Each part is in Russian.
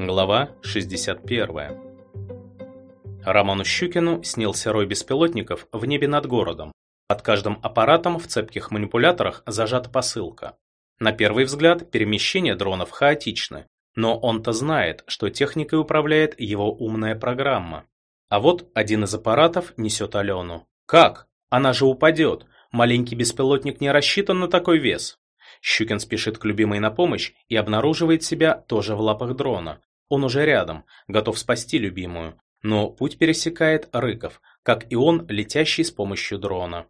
Глава 61. Роману Щукину снился рой беспилотников в небе над городом. Под каждым аппаратом в цепких манипуляторах зажата посылка. На первый взгляд перемещения дронов хаотичны, но он-то знает, что техникой управляет его умная программа. А вот один из аппаратов несет Алену. Как? Она же упадет. Маленький беспилотник не рассчитан на такой вес. Щукин спешит к любимой на помощь и обнаруживает себя тоже в лапах дрона. Он уже рядом, готов спасти любимую, но путь пересекает Рыков, как и он, летящий с помощью дрона.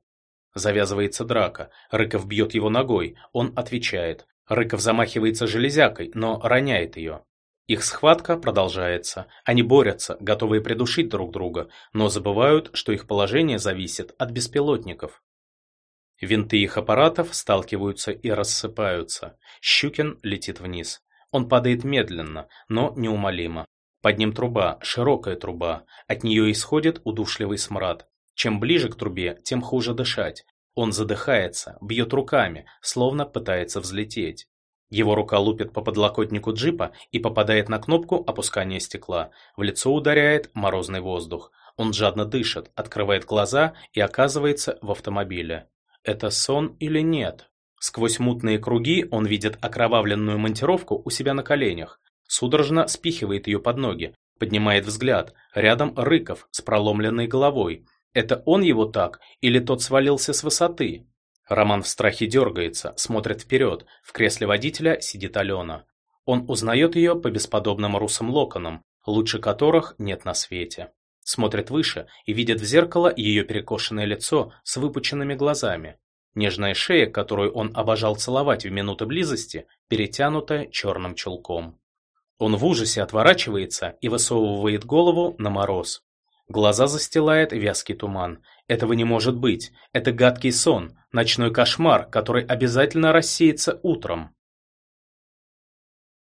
Завязывается драка, Рыков бьет его ногой, он отвечает. Рыков замахивается железякой, но роняет ее. Их схватка продолжается. Они борются, готовые придушить друг друга, но забывают, что их положение зависит от беспилотников. Винты их аппаратов сталкиваются и рассыпаются. Щукин летит вниз. Он падает медленно, но неумолимо. Под ним труба, широкая труба. От нее исходит удушливый смрад. Чем ближе к трубе, тем хуже дышать. Он задыхается, бьет руками, словно пытается взлететь. Его рука лупит по подлокотнику джипа и попадает на кнопку опускания стекла. В лицо ударяет морозный воздух. Он жадно дышит, открывает глаза и оказывается в автомобиле. Это сон или нет? Сквозь мутные круги он видит окровавленную монтировку у себя на коленях. Судорожно спихивает ее под ноги, поднимает взгляд. Рядом Рыков с проломленной головой. Это он его так или тот свалился с высоты? Роман в страхе дергается, смотрит вперед. В кресле водителя сидит Алена. Он узнает ее по бесподобным русым локонам, лучше которых нет на свете смотрит выше и видит в зеркало ее перекошенное лицо с выпученными глазами. Нежная шея, которую он обожал целовать в минуты близости, перетянутая черным чулком. Он в ужасе отворачивается и высовывает голову на мороз. Глаза застилает вязкий туман. Этого не может быть. Это гадкий сон, ночной кошмар, который обязательно рассеется утром.